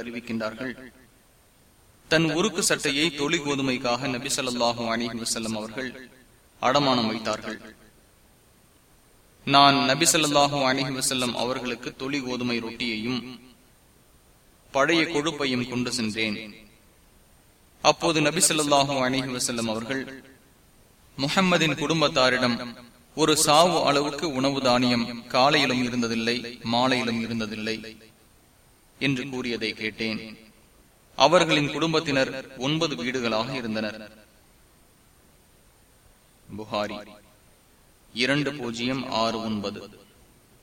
அறிவிக்கின்றார்கள் தன் உருக்கு சட்டையை தொழி கோதுமைக்காக நபி சொல்லாஹும் அணிஹி வசல்லம் அவர்கள் அடமானம் வைத்தார்கள். நான் நபி சொல்லாஹும் அணிஹி வசல்லம் அவர்களுக்கு தொழி கோதுமை ரொட்டியையும் பழைய கொழுப்பையும் கொண்டு சென்றேன். அப்போது நபி சொல்லாஹும் அணிஹி வசல்லம் அவர்கள் முகம்மதின் குடும்பத்தாரிடம் ஒரு சாவு அளவுக்கு உணவு தானியம் காலையிலும் இருந்ததில்லை மாலையிலும் இருந்ததில்லை என்று கூறியதை கேட்டேன். அவர்களின் குடும்பத்தினர் ஒன்பது வீடுகளாக இருந்தனர். புகாரி இரண்டு பூஜ்ஜியம் ஆறு ஒன்பது.